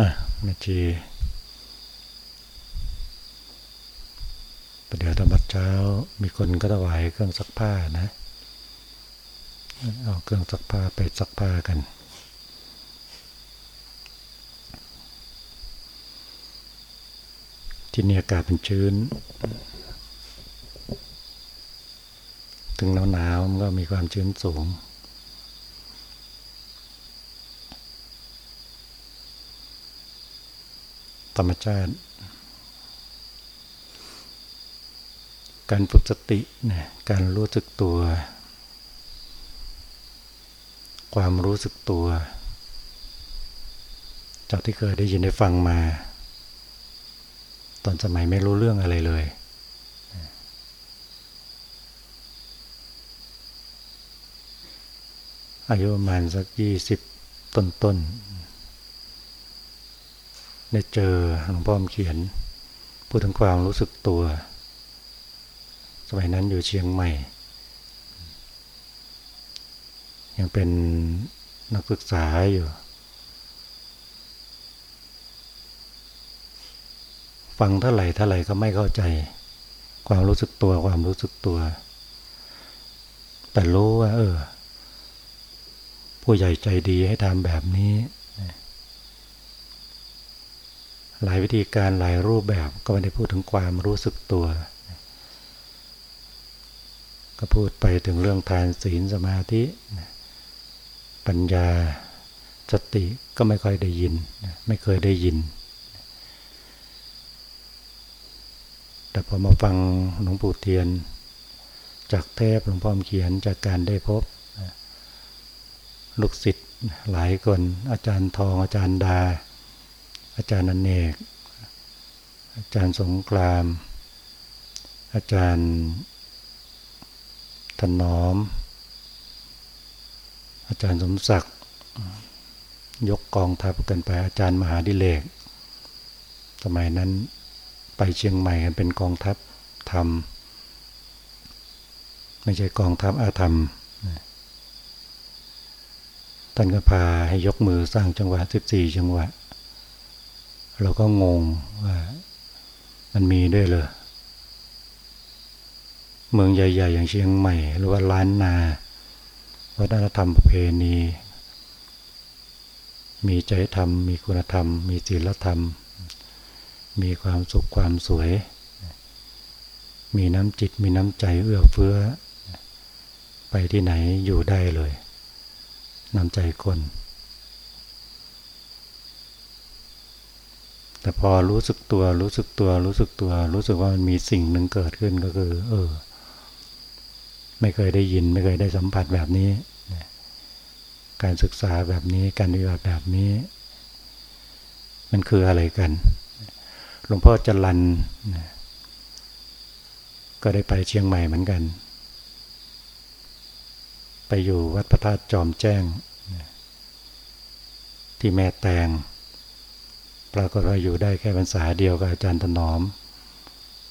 อะนาทีประเดี๋ยวธรรมเช้า มีคนก็ถวายเครื่องซักผ้านะ เอาเครื่องซักผ้าไปซักผ้ากัน ที่นี่อากาศเป็นชื้น ถึงหนาวๆมันก็มีความชื้นสูง ธรรมชาติ การฝึกสตินะการรู้สึกตัว ความรู้สึกตัว จากที่เคยได้ยินได้ฟังมา ตอนสมัยไม่รู้เรื่องอะไรเลยอายุประมาณสักยี่สิบต้นๆ ได้เจอหลวงพ่อเขียน พูดถึงความรู้สึกตัว สมัยนั้นอยู่เชียงใหม่ ยังเป็นนักศึกษาอยู่ ฟังเท่าไหร่เท่าไหร่ก็ไม่เข้าใจ ความรู้สึกตัวความรู้สึกตัว แต่รู้ว่า เออ ผู้ใหญ่ใจดีให้ทำแบบนี้ หลายวิธีการหลายรูปแบบก็ไม่ได้พูดถึงความรู้สึกตัว ก็พูดไปถึงเรื่องทานศีลสมาธิ ปัญญาสติก็ไม่ค่อยได้ยิน ไม่เคยได้ยิน แต่พอมาฟังหลวงปู่เทียน จากเทพหลวงพ่อเขียนจากการได้พบลูกศิษย์หลายคนอาจารย์ทองอาจารย์ดา อาจารย์อเนกอาจารย์สงกราม อาจารย์ถนอม อาจารย์สมศักดิ์ยกกองทัพกันไป อาจารย์มหาดิเลก สมัยนั้นไปเชียงใหม่กันเป็นกองทัพธรรม ไม่ใช่กองทัพอาธรรม ท่านก็พาให้ยกมือสร้างจังหวะ 14 จังหวะ เราก็งงว่ามันมีด้วยเลยเมืองใหญ่ ๆ อย่างเชียงใหม่ หรือว่าล้านนาวัฒนธรรมประเพณี มีใจธรรม มีคุณธรรม มีศีลธรรม มีความสุขความสวย มีน้ำจิตมีน้ำใจเอื้อเฟื้อ ไปที่ไหนอยู่ได้เลย น้ำใจคน แต่พอรู้สึกตัวรู้สึกตัวรู้สึกตัว รู้สึกว่ามันมีสิ่งหนึ่งเกิดขึ้นก็คือ เออ ไม่เคยได้ยิน ไม่เคยได้สัมผัสแบบนี้ การศึกษาแบบนี้การปฏิบัติแบบนี้ มันคืออะไรกันหลวงพ่อจรันก็ได้ไปเชียงใหม่เหมือนกัน ไปอยู่วัดพระธาตุจอมแจ้ง ที่แม่แตง ปรากฏว่าอยู่ได้แค่พรรษาเดียวกับอาจารย์ถนอม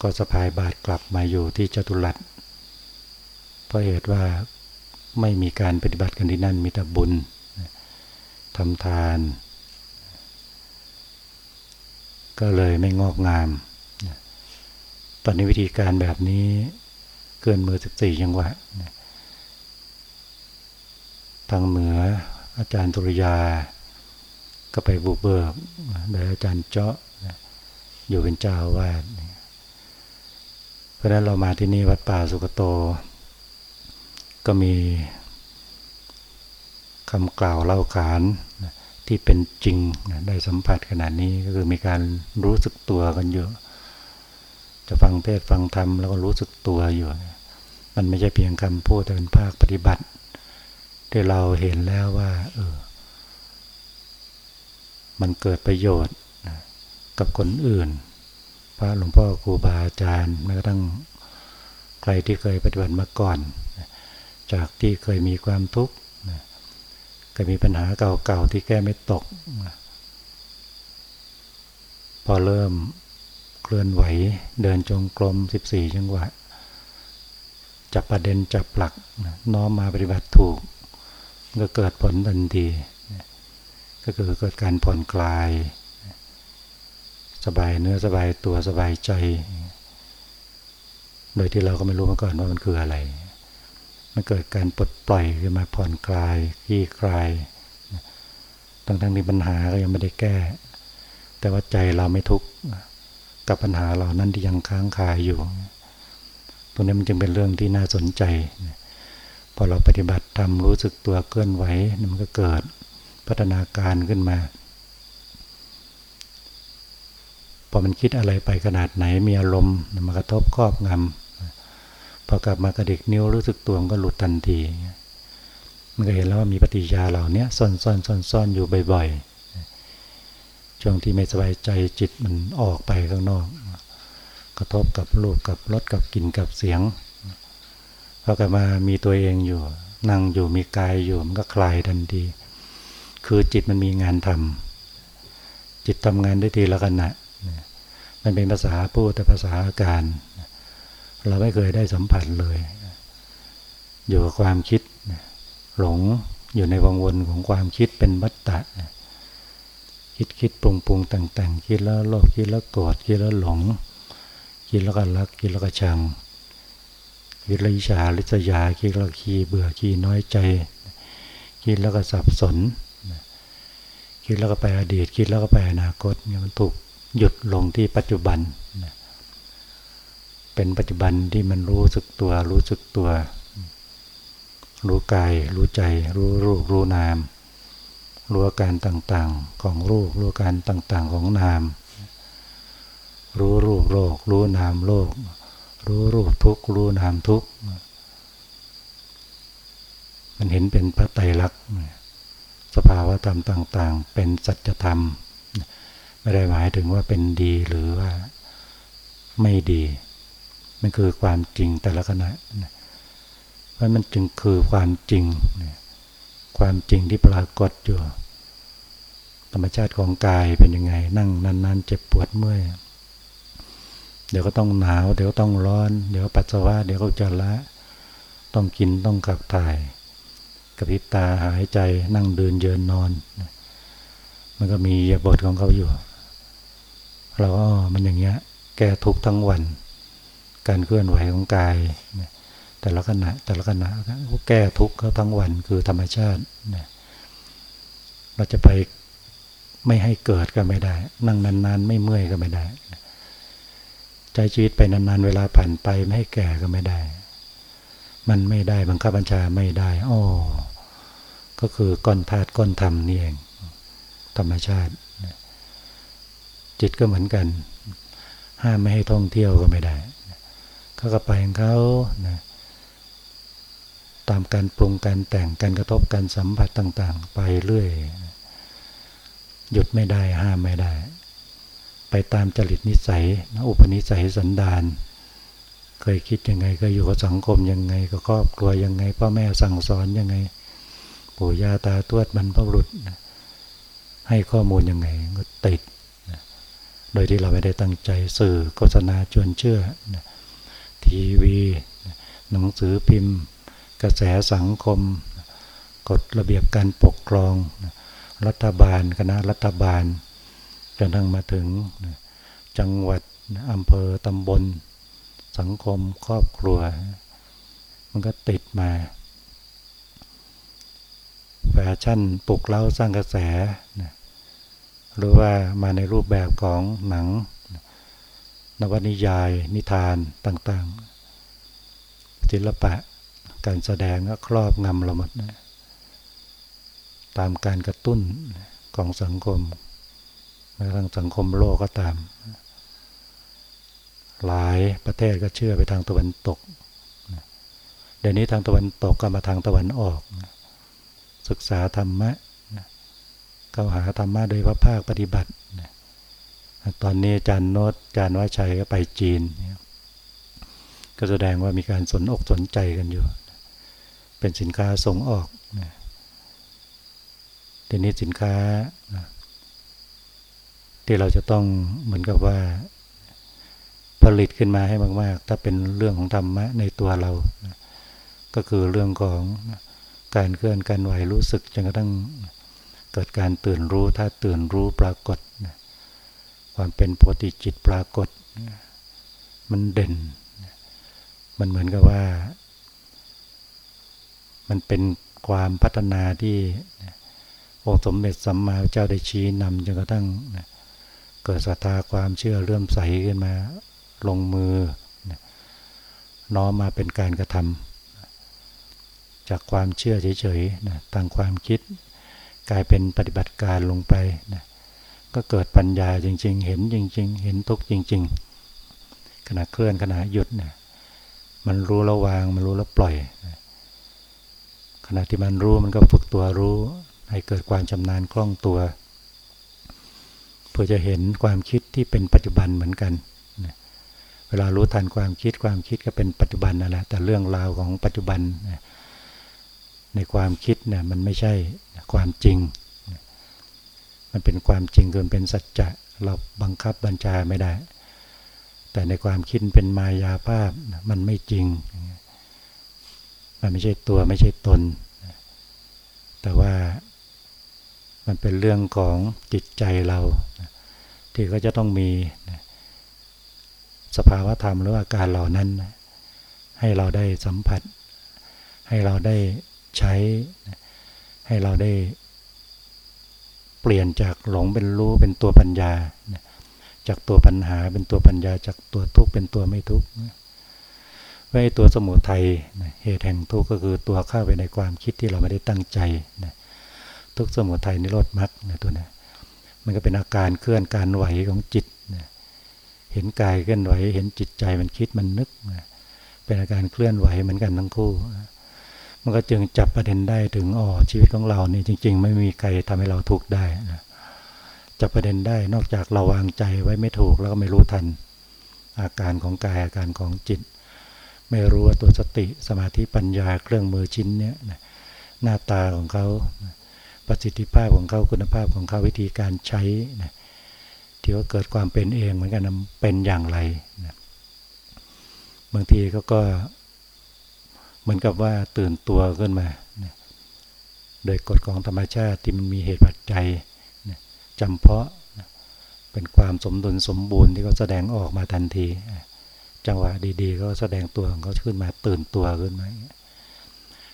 ก็สะพายบาทกลับมาอยู่ที่จตุรัสเพราะเหตุว่าไม่มีการปฏิบัติกันที่นั่นมีแต่บุญทำทาน ก็เลยไม่งอกงาม ตอนนี้วิธีการแบบนี้เกินมือสิบสี่จังหวะทางเหนืออาจารย์ตุรยา ก็ไปบุกเบิกโดยอาจารย์เจาะอยู่เป็นเจ้าวาดเพราะนั้นเรามาที่นี่วัดป่าสุกโต ก็มีคำกล่าวเล่าขานที่เป็นจริงได้สัมผัสขนาดนี้ก็คือมีการรู้สึกตัวกันเยอะ จะฟังเทศฟังธรรมแล้วก็รู้สึกตัวอยู่ มันไม่ใช่เพียงคำพูดแต่เป็นภาคปฏิบัติ ที่เราเห็นแล้วว่า เออ มันเกิดประโยชน์กับคนอื่น พระหลวงพ่อครูบาอาจารย์แม้กระทั่งใครที่เคยปฏิบัติมาก่อน จากที่เคยมีความทุกข์เคยมีปัญหาเก่าๆที่แก้ไม่ตก พอเริ่มเคลื่อนไหวเดินจงกรม 14 จังหวะ จับประเด็นจับหลักน้อมมาปฏิบัติถูก ก็เกิดผลทันที ก็คือเกิดการผ่อนคลาย สบายเนื้อสบายตัวสบายใจ โดยที่เราก็ไม่รู้มาก่อนว่ามันคืออะไร มันเกิดการปลดปล่อยขึ้นมาผ่อนคลายขี้คลายทั้งทั้งนี้ปัญหาก็ยังไม่ได้แก้ แต่ว่าใจเราไม่ทุกข์กับปัญหาเหล่านั้นที่ยังค้างคาอยู่ ตรงนี้มันจึงเป็นเรื่องที่น่าสนใจ พอเราปฏิบัติทำรู้สึกตัวเคลื่อนไหวมันก็เกิด พัฒนาการขึ้นมา พอมันคิดอะไรไปขนาดไหนมีอารมณ์มันกระทบครอบงำพอกลับมากระดิกนิ้วรู้สึกตัวมันก็หลุดทันทีมันก็เห็นแล้วว่ามีปฏิยาเหล่านี้ซ่อนซ่อนซ่อนซ่อนอยู่บ่อยๆ ช่วงที่ไม่สบายใจจิตมันออกไปข้างนอก กระทบกับรูปกับรสกับกลิ่นกับเสียงพอกลับมามีตัวเองอยู่ นั่งอยู่มีกายอยู่มันก็คลายทันที คือจิตมันมีงานทำจิตทำงานได้ทีละขณะมันเป็นภาษาพูดแต่ภาษาอาการ เราไม่เคยได้สัมผัสเลย อยู่กับความคิด หลงอยู่ในวงวนของความคิดเป็นวัฏฏะคิดคิดปรุงปรุงแต่งๆ คิดแล้วโลภคิดแล้วโกรธคิดแล้วหลง คิดแล้วก็รักคิดแล้วก็ชังคิดแล้วอิจฉาลิษยาคิดแล้วขี้เบื่อขี้น้อยใจ คิดแล้วก็สับสน คิดแล้วก็ไปอดีต คิดแล้วก็ไปอนาคตเนี่ยมันถูกหยุดลงที่ปัจจุบันเป็นปัจจุบันที่มันรู้สึกตัว รู้สึกตัว รู้กาย รู้ใจ รู้รูปรู้นาม รู้อาการต่างๆของรูป รู้อาการต่างๆของนาม รู้รูปโลก รู้นามโลก รู้รูปทุกรู้นามทุกมันเห็นเป็นพระไตรลักษณ์ สภาวะธรรมต่าง ๆ เป็นสัจธรรม ไม่ได้หมายถึงว่าเป็นดีหรือว่าไม่ดี มันคือความจริงแต่ละขณะเพราะมันจึงคือความจริง ความจริงที่ปรากฏอยู่ ธรรมชาติของกายเป็นยังไง นั่งนานๆเจ็บปวดเมื่อยเดี๋ยวก็ต้องหนาว เดี๋ยวต้องร้อน เดี๋ยวปัสสาวะ เดี๋ยวก็จะละต้องกินต้องขับถ่าย กระพริบตาหายใจนั่งเดินเยินนอน มันก็มีบทของเขาอยู่ เราก็มันอย่างเงี้ย แก้ทุกทั้งวัน การเคลื่อนไหวของกายแต่ละขณะแต่ละขณะก็แก้ทุกข์เขาทั้งวันคือธรรมชาติเราจะไปไม่ให้เกิดก็ไม่ได้ นั่งนานๆ ไม่เมื่อยก็ไม่ได้ใจชีวิตไปนานๆ เวลาผ่านไปไม่ให้แก่ก็ไม่ได้ มันไม่ได้บังคับบัญชาไม่ได้อ๋อก็คือก้อนธาตุก้อนธรรมนี่เอง ธรรมชาติ จิตก็เหมือนกัน ห้ามไม่ให้ท่องเที่ยวก็ไม่ได้เขาก็ไปของเขานะตามการปรุงการแต่งการกระทบการสัมผัสต่าง ๆ ไปเรื่อย หยุดไม่ได้ห้ามไม่ได้ ไปตามจริตนิสัย อุปนิสัยสันดาน เคยคิดยังไงก็อยู่กับสังคมยังไงก็ครอบครัวยังไงพ่อแม่สั่งสอนยังไงปู่ย่าตาทวดบรรพบุรุษให้ข้อมูลยังไงก็ติดโดยที่เราไม่ได้ตั้งใจสื่อโฆษณาชวนเชื่อทีวีหนังสือพิมพ์ กระแสสังคม กฎระเบียบการปกครอง รัฐบาลคณะรัฐบาลจนทั้งมาถึงจังหวัดอำเภอตำบล สังคมครอบครัว มันก็ติดมา แฟชั่นปลุกเล้าสร้างกระแสหรือว่ามาในรูปแบบของหนัง นวนิยาย นิทานต่างๆ ศิลปะการแสดงก็ครอบงำเราหมดนะตามการกระตุ้นของสังคมแม้ทั้งสังคมโลกก็ตาม หลายประเทศก็เชื่อไปทางตะวันตก เดี๋ยวนี้ทางตะวันตกก็มาทางตะวันออก ศึกษาธรรมะเข้าหาธรรมะโดยพระภาคปฏิบัติ ตอนนี้อาจารย์โนตอาจารย์วัชัยก็ไปจีน ก็แสดงว่ามีการสนอกสนใจกันอยู่ เป็นสินค้าส่งออกทีนี้สินค้า ที่เราจะต้องเหมือนกับว่า ผลิตขึ้นมาให้มากๆ ถ้าเป็นเรื่องของธรรมะในตัวเรา ก็คือเรื่องของการเคลื่อนการไหวรู้สึกจนกระทั่งเกิดการตื่นรู้ถ้าตื่นรู้ปรากฏ ความเป็นปกติจิตปรากฏ มันเด่น มันเหมือนกับว่า มันเป็นความพัฒนาที่องค์สมเด็จสัมมาเจ้าได้ชี้นำจนกระทั่งเกิดศรัทธาความเชื่อเลื่อมใสขึ้นมา ลงมือ น้อมมาเป็นการกระทำจากความเชื่อเฉยๆนะทางความคิดกลายเป็นปฏิบัติการลงไปนะก็เกิดปัญญาจริง ๆ เห็นจริง ๆ เห็นทุกจริง ๆ ขณะเคลื่อนขณะหยุดนะมันรู้แล้วางมันรู้แล้วปล่อยนะขณะที่มันรู้มันก็ฝึกตัวรู้ ให้เกิดความชำนาญคล่องตัว เพื่อจะเห็นความคิดที่เป็นปัจจุบันเหมือนกัน เวลารู้ทันความคิดความคิดก็เป็นปัจจุบันนั่นแหละแต่เรื่องราวของปัจจุบันในความคิดเนี่ยมันไม่ใช่ความจริง มันเป็นความจริงเกินเป็นสัจจะเราบังคับบัญชาไม่ได้ แต่ในความคิดเป็นมายาภาพมันไม่จริง มันไม่ใช่ตัวไม่ใช่ตน แต่ว่ามันเป็นเรื่องของจิตใจเรา ที่ก็จะต้องมี สภาวะธรรมหรืออาการเหล่านั้น ให้เราได้สัมผัส ให้เราได้ใช้ ให้เราได้เปลี่ยนจากหลงเป็นรู้เป็นตัวปัญญา จากตัวปัญหาเป็นตัวปัญญา จากตัวทุกข์เป็นตัวไม่ทุกข์ไว้ตัวสมุทัยเหตุแห่งทุกข์ก็คือตัวเข้าไปในความคิดที่เราไม่ได้ตั้งใจทุกสมุทัยนิโรธมรรคตัวนี้มันก็เป็นอาการเคลื่อนการไหวของจิต เห็นกายเคลื่อนไหว เห็นจิตใจมันคิดมันนึก เป็นอาการเคลื่อนไหวเหมือนกันทั้งคู่ มันก็จึงจับประเด็นได้ถึงอ๋อชีวิตของเรานี่จริง ๆ ไม่มีใครทำให้เราทุกข์ได้นะจับประเด็นได้นอกจากเราวางใจไว้ไม่ถูกแล้วก็ไม่รู้ทัน อาการของกายอาการของจิต ไม่รู้ว่าตัวสติสมาธิปัญญาเครื่องมือชิ้นเนี้ยหน้าตาของเขาประสิทธิภาพของเขาคุณภาพของเขาวิธีการใช้นะ ที่ว่าเกิดความเป็นเองเหมือนกันเป็นอย่างไรนะบางทีเขาก็เหมือนกับว่าตื่นตัวขึ้นมาโดยกฎของธรรมชาติที่มันมีเหตุปัจจัยจำเพาะเป็นความสมดุลสมบูรณ์ที่เขาแสดงออกมาทันที จังหวะดีๆก็แสดงตัวเขาขึ้นมาตื่นตัวขึ้นมา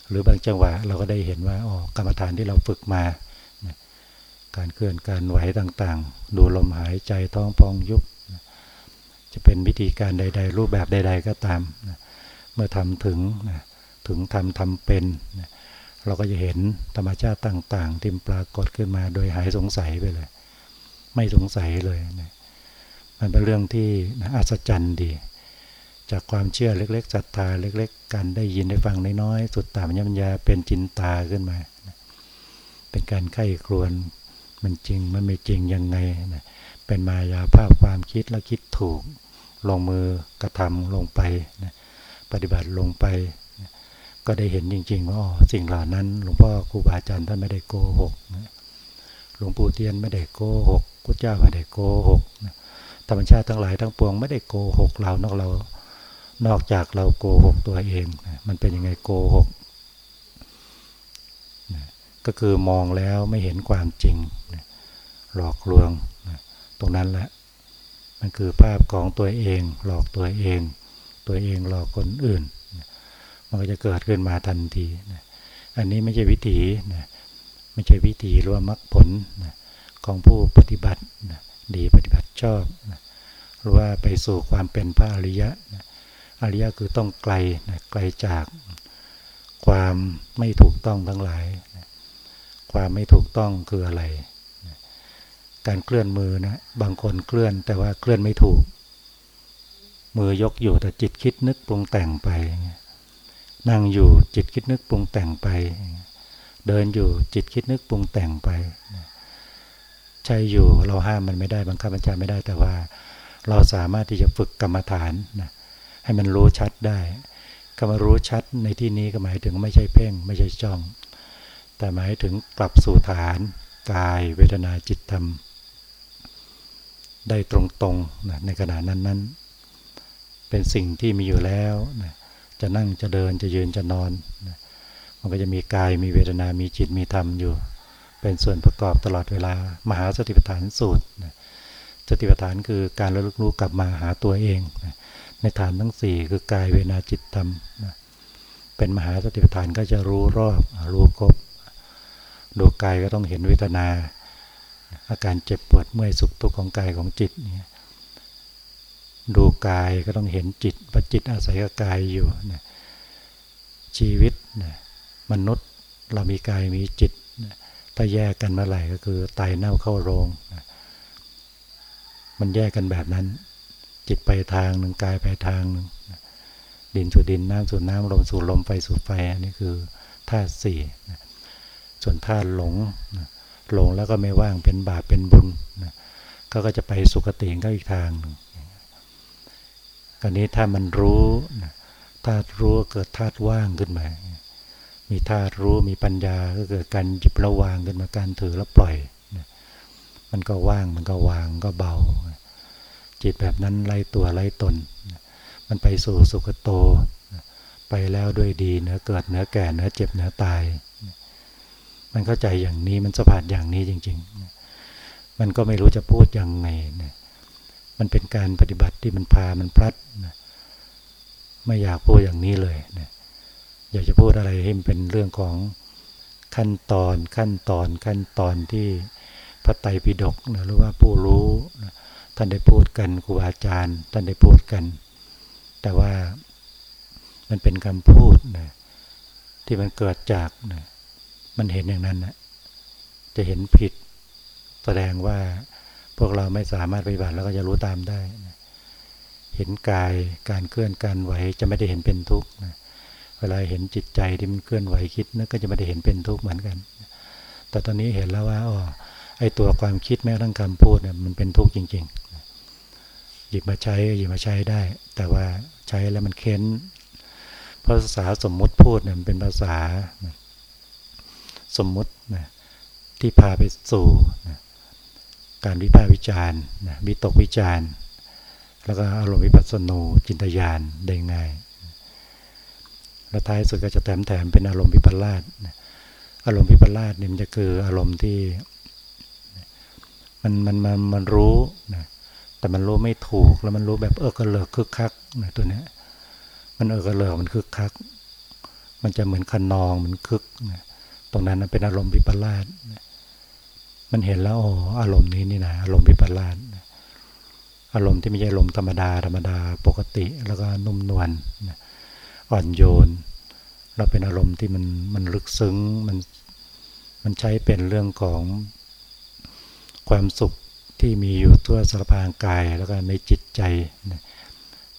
หรือบางจังหวะเราก็ได้เห็นว่าอ๋อกรรมฐานที่เราฝึกมา การเคลื่อนการไหวต่างๆ ดูลมหายใจท้องพองยุบ จะเป็นวิธีการใด ๆ รูปแบบใด ๆ ก็ตาม เมื่อทำถึงถึงทำทำเป็น เราก็จะเห็นธรรมชาติต่างๆที่ปรากฏขึ้นมาโดยหายสงสัยไปเลย ไม่สงสัยเลย มันเป็นเรื่องที่อัศจรรย์ดี จากความเชื่อเล็กๆศรัทธาเล็ก ๆ การได้ยินได้ฟังน้อยๆสุดตามัญญาเป็นจินตาขึ้นมา เป็นการไข้ครวน มันจริงมันไม่จริงยังไงเป็นมายาภาพความคิดแล้วคิดถูก ลงมือกระทำลงไปปฏิบัติลงไปก็ได้เห็นจริง ๆ ว่าสิ่งเหล่านั้น หลวงพ่อครูบาอาจารย์ท่านไม่ได้โกหกหลวงปู่เทียนไม่ได้โกหกพุทธเจ้าไม่ได้โกหกธรรมชาติทั้งหลายทั้งปวงไม่ได้โกหกเรานอกเรานอกจากเราโกหกตัวเอง มันเป็นยังไงโกหก ก็คือมองแล้วไม่เห็นความจริง หลอกลวง ตรงนั้นแหละ มันคือภาพของตัวเอง หลอกตัวเอง ตัวเองหลอกคนอื่น มันก็จะเกิดขึ้นมาทันที อันนี้ไม่ใช่วิถีไม่ใช่วิถีหรือว่ามรรคผลของผู้ปฏิบัติดีปฏิบัติชอบ หรือว่าไปสู่ความเป็นพระอริยะอริยะคือต้องไกลไกลจากความไม่ถูกต้องทั้งหลาย ความไม่ถูกต้องคืออะไร การเคลื่อนมือนะบางคนเคลื่อนแต่ว่าเคลื่อนไม่ถูก มือยกอยู่แต่จิตคิดนึกปรุงแต่งไป นั่งอยู่จิตคิดนึกปรุงแต่งไป เดินอยู่จิตคิดนึกปรุงแต่งไปใช่อยู่เราห้ามมันไม่ได้บังคับบัญชาไม่ได้แต่ว่า เราสามารถที่จะฝึกกรรมฐานนะให้มันรู้ชัดได้คำว่ารู้ชัดในที่นี้ก็หมายถึงไม่ใช่เพ่ง ไม่ใช่จ้อง แต่หมายถึงกลับสู่ฐานกายเวทนาจิตธรรม ได้ตรงๆนะในขณะนั้นๆเป็นสิ่งที่มีอยู่แล้วนะจะนั่งจะเดินจะยืนจะนอนมันก็จะมีกายมีเวทนา มีจิตมีธรรมอยู่ เป็นส่วนประกอบตลอดเวลา มหาสติปัฏฐานสูตรจสติปัฏฐานคือการระลึกรู้กลับมาหาตัวเองในฐานทั้ง 4 คือกายเวนาจิตธรรมเป็นมหาสติปัฏฐานก็จะรู้รอบรู้ครบ ดูกายก็ต้องเห็นเวทนา อาการเจ็บปวดเมื่อยสุขทุกข์ของกายของจิตเนี่ยดูกายก็ต้องเห็นจิตว่าจิตอาศัยกับกายอยู่นะชีวิตนะมนุษย์เรามีกายมีจิตนะถ้าแยกกันเมื่อไหร่ก็คือตายเน่าเข้าโรงนะมันแยกกันแบบนั้น จิตไปทางหนึ่งกายไปทางหนึ่งดินสู่ดินน้ำสู่น้ำลมสู่ลมไฟสู่ไฟอันนี้คือธาตุสี่ ส่วนธาตุหลงหลงแล้วก็ไม่ว่างเป็นบาปเป็นบุญก็ก็จะไปสุคติก็อีกทางหนึ่งกรณีถ้ามันรู้ธาตุรู้เกิดธาตุว่างขึ้นมา มีธาตุรู้มีปัญญาก็เกิดการหยิบระวางขึ้นมาการถือแล้วปล่อย มันก็ว่างมันก็วางก็เบา จิตแบบนั้นไล่ตัวไล่ตน มันไปสู่สุขโต ไปแล้วด้วยดีเนื้อเกิดเนื้อแก่เนื้อเจ็บเนื้อตาย มันเข้าใจอย่างนี้มันสะพานอย่างนี้จริงๆ มันก็ไม่รู้จะพูดยังไงนะมันเป็นการปฏิบัติที่มันพามันพลัดนะไม่อยากพูดอย่างนี้เลยนะอยากจะพูดอะไรให้มันเป็นเรื่องของขั้นตอนขั้นตอนขั้นตอนที่พระไตรปิฎกนะหรือว่าผู้รู้นะท่านได้พูดกันครูอาจารย์ ท่านได้พูดกัน แต่ว่ามันเป็นคำพูดนะที่มันเกิดจากนะ มันเห็นอย่างนั้นนะจะเห็นผิด แสดงว่าพวกเราไม่สามารถปฏิบัติแล้วก็จะรู้ตามได้นะเห็นกายการเคลื่อนการไหวจะไม่ได้เห็นเป็นทุกข์นะเวลาเห็นจิตใจที่มันเคลื่อนไหวคิดนั่นก็จะไม่ได้เห็นเป็นทุกข์เหมือนกัน แต่ตอนนี้เห็นแล้วว่าอ๋อไอตัวความคิดแม้ทั้งคำพูดเนี่ยมันเป็นทุกข์จริง ๆ หยิบมาใช้หยิบมาใช้ได้ แต่ว่าใช้แล้วมันเค้นภาษาสมมุติพูดเนี่ยมันเป็นภาษา สมมุตินะที่พาไปสู่นะการวิพากษ์วิจารณ์วิตกวิจารณ์ แล้วก็อารมณ์วิปัสสนูจินตยานได้ง่าย แล้วท้ายสุดก็จะแถมแถมเป็นอารมณ์วิปลาสอารมณ์วิปลาสเนี่ยมันจะคืออารมณ์ที่มันมันมันมันรู้นะแต่มันรู้ไม่ถูกแล้วมันรู้แบบเออกระเลิกคึกคักนะตัวเนี้ยมันเออกระเลิกมันคึกคัก มันจะเหมือนคันนองมันคึกนะ ตรงนั้นเป็นอารมณ์วิปลาสนะมันเห็นแล้วอ้ออารมณ์นี้นี่นะอารมณ์วิปลาสอารมณ์ที่ไม่ใช่อารมณ์ธรรมดาธรรมดาปกติแล้วก็นุ่มนวลอ่อนโยน เราเป็นอารมณ์ที่มันมันลึกซึ้งมันมันใช้เป็นเรื่องของความสุขที่มีอยู่ทั่วสารพางกายแล้วก็ในจิตใจ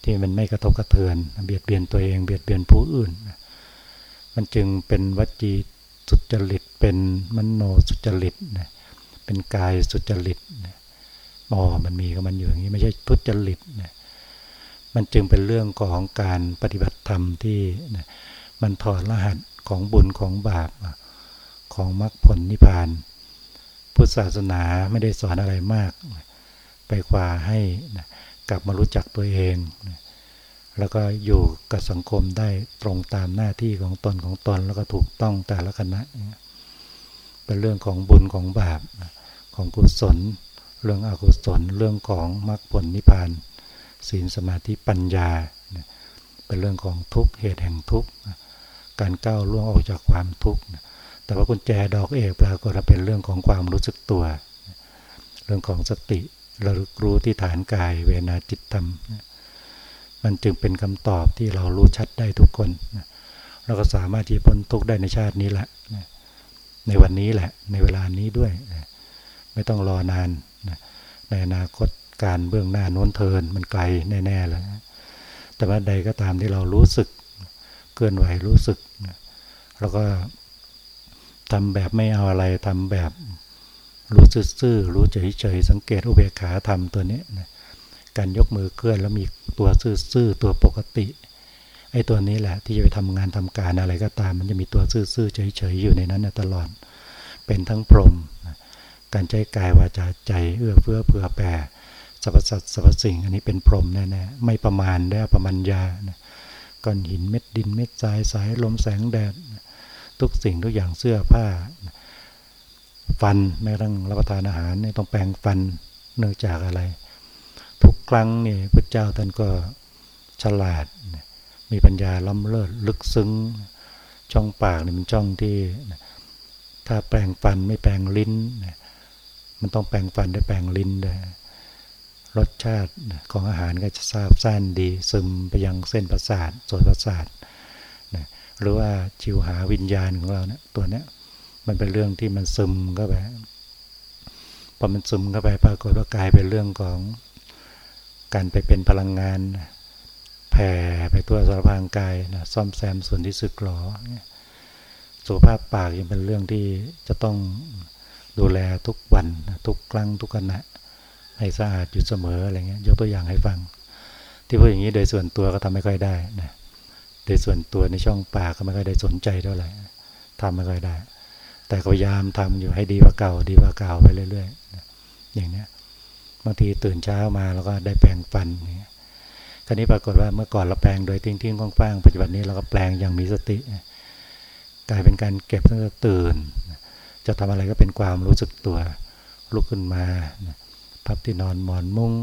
ที่มันไม่กระทบกระเทือนเบียดเบียนตัวเองเบียดเบียนผู้อื่น มันจึงเป็นวัจี สุจริต เป็นมโนสุจริตนะเป็นกายสุจริตนะอ๋อมันมีก็มันอยู่อย่างนี้ไม่ใช่ทุจริตนะมันจึงเป็นเรื่องของการปฏิบัติธรรมที่นะมันถอดรหัสของบุญของบาปของมรรคผลนิพพาน พุทธศาสนาไม่ได้สอนอะไรมาก ไปกว่าให้นะกลับมารู้จักตัวเองนะ แล้วก็อยู่กับสังคมได้ตรงตามหน้าที่ของตนของตนแล้วก็ถูกต้องแต่ละคณะเป็นเรื่องของบุญของบาปของกุศล เรื่องอกุศล เรื่องของมรรคผลนิพพานศีลสมาธิปัญญา เป็นเรื่องของทุกเหตุแห่งทุกการก้าวล่วงออกจากความทุกข์แต่ว่ากุญแจดอกเอกปรากฏเป็นเรื่องของความรู้สึกตัว เรื่องของสติระลึกรู้ที่ฐานกายเวนาจิตธรรม มันจึงเป็นคำตอบที่เรารู้ชัดได้ทุกคนเราก็สามารถที่พ้นทุกข์ได้ในชาตินี้แหละในวันนี้แหละ ในเวลานี้ด้วยไม่ต้องรอนานในอนาคตการเบื้องหน้าโน้นเทินมันไกลแน่ๆเลยแต่ว่าใดก็ตามที่เรารู้สึกเคลื่อนไหวรู้สึกแล้วก็ทำแบบไม่เอาอะไรทำแบบรู้ซื่อๆรู้เฉยๆสังเกตอุเบกขาทำตัวนี้ การยกมือเคลื่อนแล้วมีตัวซื่อๆตัวปกติไอ้ตัวนี้แหละที่จะไปทำงานทำการอะไรก็ตาม มันจะมีตัวซื่อๆเฉยๆอยู่ในนั้นตลอด เป็นทั้งพรหมการใช้กายวาจาใจเอื้อเฟื้อเผื่อแผ่สรรพสัตว์สรรพสิ่ง อันนี้เป็นพรหมแน่ๆไม่ประมาณได้ประมาณยาก้อนหินเม็ดดินเม็ดทรายสายลมแสงแดด ทุกสิ่งทุกอย่างเสื้อผ้า ฟันแม้กระทั่งรับประทานอาหารต้องแปรงฟันเนื่องจากอะไร ครั้งนี่พระเจ้าท่านก็ฉลาด มีปัญญาล้ำเลิศลึกซึ้ง ช่องปากนี่มันช่องที่ ถ้าแปลงฟันไม่แปลงลิ้น มันต้องแปลงฟันได้แปลงลิ้นด้วยรสชาติของอาหารก็จะทราบสั้นดีซึมไปยังเส้นประสาทส่วนประสาทหรือว่าจิวหาวิญญาณของเราเนะี่ยตัวเนี้ยมันเป็นเรื่องที่มันซึมเข้าไปพอมันซึมเข้าไปปรากฏว่ากลายเป็นเรื่องของ การไปเป็นพลังงานแผ่ไปตัวสารพางกายนะซ่อมแซมส่วนที่สึกหรอสุขภาพปากยังเป็นเรื่องที่จะต้องดูแลทุกวันทุกครั้งทุกขณะให้สะอาดอยู่เสมออะไรเงี้ยยกตัวอย่างให้ฟัง ที่พูดอย่างนี้โดยส่วนตัวก็ทำไม่ค่อยได้นะโดยส่วนตัวในช่องปากก็ไม่ค่อยได้สนใจเท่าไหร่ทำไม่ค่อยได้ แต่พยายามทำอยู่ให้ดีกว่าเก่า ดีกว่าเก่าไปเรื่อยๆอย่างเนี้ย บางทีตื่นเช้ามาแล้วก็ได้แปรงฟันนี่คราวนี้ปรากฏว่าเมื่อก่อนเราแปลงโดยทิ้งทิ้งกว้างๆปัจจุบันนี้เราก็แปลงอย่างมีสติ กลายเป็นการเก็บตั้งแต่ตื่น จะทำอะไรก็เป็นความรู้สึกตัวลุกขึ้นมาพับที่นอนหมอนมุ้ง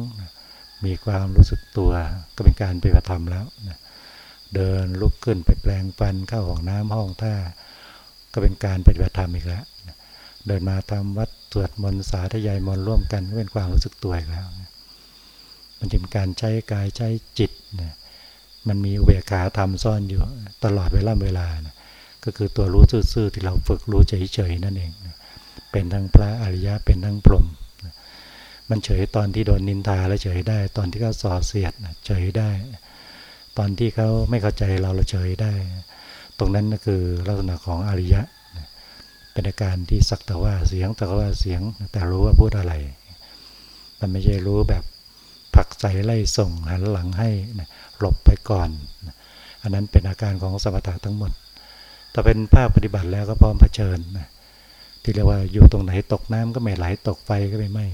มีความรู้สึกตัวก็เป็นการปฏิบัติธรรมแล้วเดินลุกขึ้นไปแปลงฟันเข้าห้องน้ำห้องท่า ก็เป็นการปฏิบัติธรรมอีกแล้วเดินมาทำวัด ตรวจมนต์สาธยายมนต์ร่วมกันก็เป็นความรู้สึกตัวอีกแล้ว มันเป็นการใช้กายใช้จิตนะมันมีเวขาธรรมซ่อนอยู่ตลอดเวลาเวลานะก็คือตัวรู้ซื่อๆที่เราฝึกรู้เฉยๆนั่นเองนะเป็นทั้งพระอริยะเป็นทั้งพรหมนะมันเฉยตอนที่โดนนินทาแล้วเฉยได้ ตอนที่เขาสอเสียดนะเฉยได้ ตอนที่เขาไม่เข้าใจเราเราเฉยได้ ตรงนั้นก็คือลักษณะของอริยะ เป็นอาการที่สักแต่ว่าเสียงแต่ว่าเสียง แต่รู้ว่าพูดอะไร มันไม่ใช่รู้แบบผักใส่ไล่ส่งหันหลังให้หลบไปก่อน อันนั้นเป็นอาการของสมถะทั้งหมด แต่เป็นภาคปฏิบัติแล้วก็พร้อมเผชิญที่เรียกว่าอยู่ตรงไหนตกน้ำก็ไม่ไหลตกไฟก็ไม่ไหม้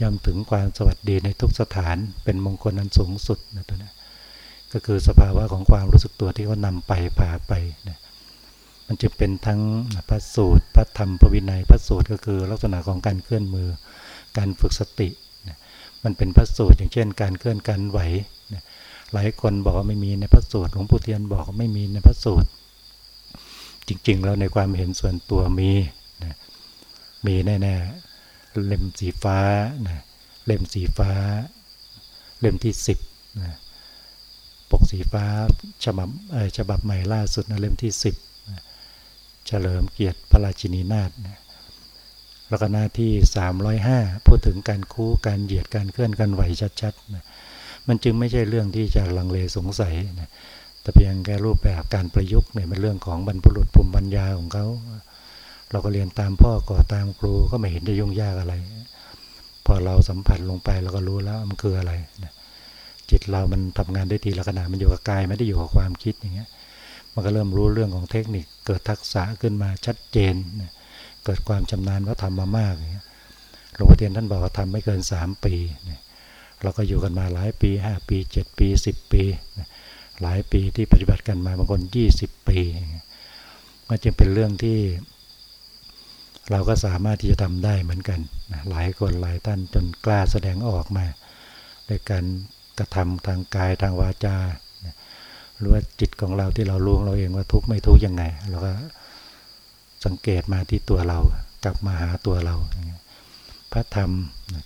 ย่ำถึงความสวัสดีในทุกสถานเป็นมงคลอันสูงสุดนะตัวนี้ก็คือสภาวะของความรู้สึกตัวที่เขานำไปพาไปนะ มันจะเป็นทั้งพระสูตร พระธรรมพระวินัย พระสูตรก็คือลักษณะของการเคลื่อนมือ การฝึกสติ มันเป็นพระสูตรอย่างเช่น การเคลื่อนการไหว หลายคนบอกว่าไม่มีในพระสูตรหลวงปู่เทียนบอกไม่มีในพระสูตร จริงๆ แล้วในความเห็นส่วนตัวมีนะมีแน่ๆ เล่มสีฟ้านะเล่มสีฟ้า เล่มที่สิบนะปกสีฟ้าฉบับฉบับใหม่ล่าสุดนะเล่มที่สิบ เฉลิมเกียรติพระราชินีนาถนะแล้วก็หน้าที่ 305 พูดถึงการคู่การเหยียดการเคลื่อนการไหวชัดๆนะมันจึงไม่ใช่เรื่องที่จะลังเลสงสัยนะแต่เพียงแค่รูปแบบการประยุกต์เนี่ยเป็นเรื่องของบรรพุรุษภูมิปัญญาของเขา เราก็เรียนตามพ่อก่อตามครูก็ไม่เห็นจะยุ่งยากอะไร พอเราสัมผัสลงไปเราก็รู้แล้วมันคืออะไรนะจิตเรามันทำงานได้ทีละขณะมันอยู่กับกายไม่ได้อยู่กับความคิดอย่างเงี้ย มันก็เริ่มรู้เรื่องของเทคนิค เกิดทักษะขึ้นมาชัดเจน เกิดความชำนาญว่าทำมามากหลวงพ่อเทียนท่านบอกว่าทำไม่เกินสามปีเราก็อยู่กันมาหลายปีห้าปีเจ็ดปีสิบปี หลายปีที่ปฏิบัติกันมาบางคนยี่สิบปีมันจึงเป็นเรื่องที่ เราก็สามารถที่จะทำได้เหมือนกันหลายคนหลายท่านจนกล้าแสดงออกมาในการกระทำทางกายทางวาจา หรือว่าจิตของเราที่เรารู้เราเองว่าทุกข์ไม่ทุกข์ยังไงเราก็สังเกตมาที่ตัวเรา กลับมาหาตัวเรา พระธรรม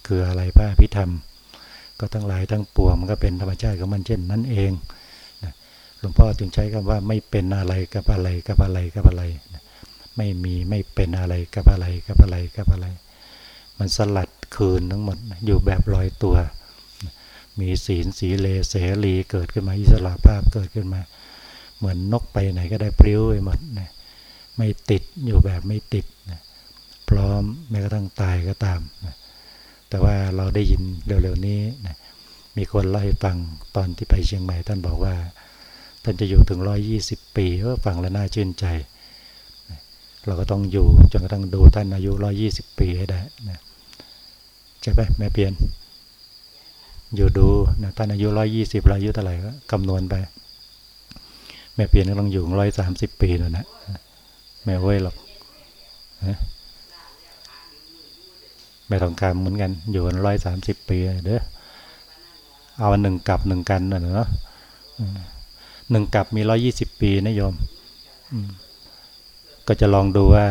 คืออะไรพระพิธรรม ก็ทั้งหลายทั้งปวงมันก็เป็นธรรมชาติของมันเช่นนั้นเองหลวงพ่อจึงใช้คำว่าไม่เป็นอะไรกับอะไรกับอะไรกับอะไร ไม่มีไม่เป็นอะไรกับอะไรกับอะไรกับอะไร มันสลัดคืนทั้งหมดอยู่แบบลอยตัว มีศีลสีเลเสรีเกิดขึ้นมาอิสระภาพเกิดขึ้นมา เหมือนนกไปไหนก็ได้ปลิ้วไปหมดนะไม่ติดอยู่แบบไม่ติดนะพร้อมแม้กระทั่งตายก็ตามนะแต่ว่าเราได้ยินเร็วๆนี้นะมีคนเล่าให้ฟังตอนที่ไปเชียงใหม่ท่านบอกว่า ท่านจะอยู่ถึงร้อยี่สิบปีก็ฟังแล้วน่าชื่นใจ เราก็ต้องอยู่จนกระทั่งดูท่านอายุร้อยี่สิบปีให้ได้นะใช่ไหมแม่เพียน อยู่ดูนะท่านอายุร้อยยี่สิบอายุเท่าไหร่ก็คำนวณไป แม่เพียนก็ต้องอยู่ร้อยสามสิบปีแล้วนะไม่เว้ยหรอกแม่ทองคำเหมือนกัน อยู่ร้อยสามสิบปีเด้อเอาหนึ่งกับหนึ่งกันนะเนาะหนึ่งกับมีร้อยี่สิบปีนะโยมก็จะลองดูว่า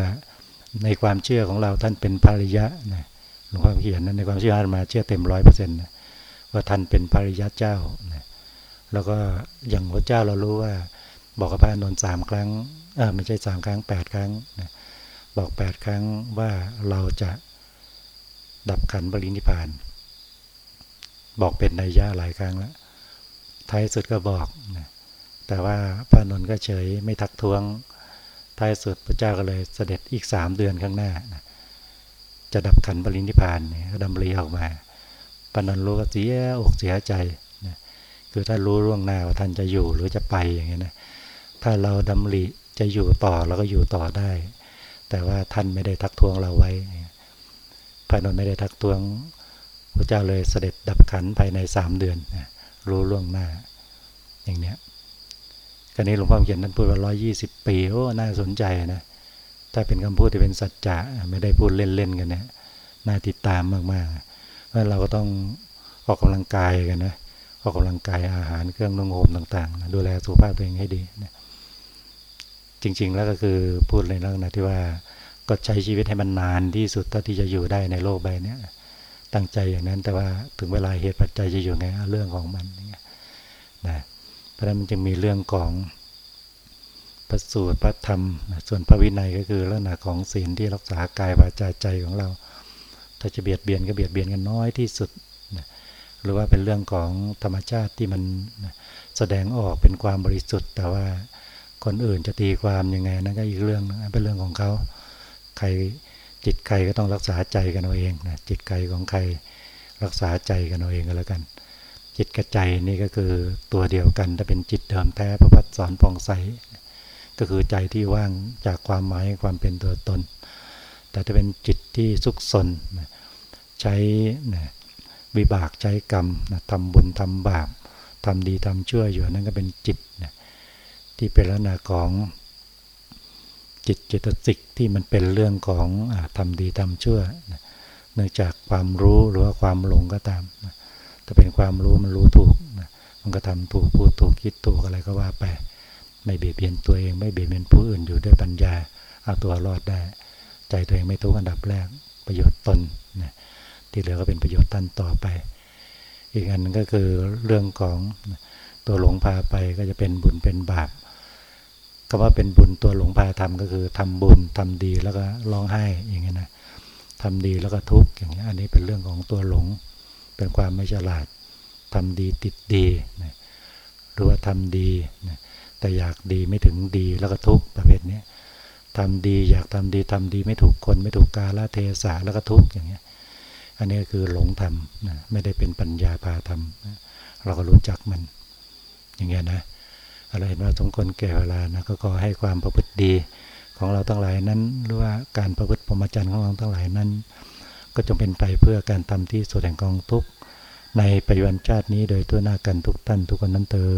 ในความเชื่อของเราท่านเป็นภริยะนะหลวงพ่อเขียนนะในความเชื่ออาตมาเชื่อเต็มร้อยเปอร์เซ็นต์ ว่าท่านเป็นภริยะเจ้านะแล้วก็อย่างพระเจ้าเรารู้ว่า บอกกับพระนนท์สามครั้งเออไม่ใช่สามครั้งแปดครั้งนะบอกแปดครั้งว่าเราจะดับขันบริณิพาน บอกเป็นนัยยะหลายครั้งแล้วท้ายสุดก็บอกนะแต่ว่าพระนนท์ก็เฉยไม่ทักท้วงท้ายสุดพระเจ้าก็เลยเสด็จอีกสามเดือนข้างหน้านะจะดับขันบริณิพานเนี่ยดำเรีออกมา ปนันรู้ก็เสียอกเสียใจนะคือถ้ารู้ล่วงหน้าว่าท่านจะอยู่หรือจะไปอย่างเงี้ยนะถ้าเราดำริจะอยู่ต่อเราก็อยู่ต่อได้ แต่ว่าท่านไม่ได้ทักท้วงเราไว้พระนนท์ไม่ได้ทักท้วงพระเจ้าเลยเสด็จดับขันภายในสามเดือนนะรู้ล่วงหน้า อย่างเนี้ยกันนี้หลวงพ่อเขียนท่านพูดว่าร้อยี่สิบปีโอ้น่าสนใจนะถ้าเป็นคำพูดที่เป็นสัจจะไม่ได้พูดเล่นๆกันนะน่าติดตามมากๆ เพราะเราก็ต้องออกกำลังกายกันนะออกกำลังกายอาหารเครื่องนุ่งห่มต่างๆนะดูแลสุขภาพตัวเองให้ดีนะจริง ๆ แล้วก็คือพูดในเรื่องนะที่ว่าก็ใช้ชีวิตให้มันนานที่สุดเท่าที่จะอยู่ได้ในโลกใบนี้ตั้งใจอย่างนั้นแต่ว่าถึงเวลาเหตุปัจจัยจะอยู่ไงเรื่องของมันนะเพราะนั้นมันจึงมีเรื่องของพระสูตรพระธรรม ส่วนพระวินัยก็คือลักษณะของศีลที่รักษากายวาจาใจของเรา ถ้าจะเบียดเบียนก็เบียดเบียนกันน้อยที่สุดหรือว่าเป็นเรื่องของธรรมชาติที่มันแสดงออกเป็นความบริสุทธิ์ แต่ว่าคนอื่นจะตีความยังไงนั่นก็อีกเรื่องเป็นเรื่องของเขาใครจิตใครก็ต้องรักษาใจกันเอาเองนะจิตใครของใครรักษาใจกันเอาเองก็แล้วกัน จิตกับใจนี่ก็คือตัวเดียวกันถ้าเป็นจิตเดิมแท้พระพัฒสอนปองใสก็คือใจที่ว่างจากความหมายความเป็นตัวตน แต่ถ้าเป็นจิตที่สุกสนใช้วิบากใช้กรรมทำบุญทำบาปทำดีทำชั่วอยู่นั่นก็เป็นจิตที่เป็นลักษณะของจิตเจตสิกที่มันเป็นเรื่องของอทำดีทำชั่วเนื่องจากความรู้หรือว่าความหลงก็ตามถ้าเป็นความรู้มันรู้ถูกมันก็ทำถูกพูดถูกคิดถูกอะไรก็ว่าไป ไม่เบียดเบียนตัวเอง ไม่เบียดเบียนผู้อื่นอยู่ด้วยปัญญาเอาตัวรอดได้ ใจตัวเองไม่ทุกข์อันดับแรกประโยชน์ตนนะที่เหลือก็เป็นประโยชน์ท่านต่อไป อีกอันก็คือเรื่องของตัวหลงพาไปก็จะเป็นบุญเป็นบาปคำว่าเป็นบุญตัวหลงพาทำก็คือทำบุญทำดีแล้วก็ร้องไห้อย่างเงี้ยนะทำดีแล้วก็ทุกข์อย่างเงี้ยอันนี้เป็นเรื่องของตัวหลง เป็นความไม่ฉลาดทำดีติดดีนะหรือว่าทำดีนะแต่อยากดีไม่ถึงดีแล้วก็ทุกประเภทนี้ ทำดีอยากทำดีทำดีไม่ถูกคนไม่ถูกกาลเทศะแล้วก็ทุกอย่างเงี้ย อันนี้คือหลงทำนะไม่ได้เป็นปัญญาพาทำนะเราก็รู้จักมัน อย่างเงี้ยนะอะไรเห็นว่าสมควรแก่เวลานะก็ขอให้ความประพฤติดีของเราทั้งหลายนั้น หรือว่าการประพฤติพรหมจรรย์ของเราทั้งหลายนั้น ก็จงเป็นไปเพื่อการทำที่สุดแห่งกองทุกในปัจจุบันชาตินี้โดยตัวหน้ากันทุกท่านทุกคนนั้นเตอ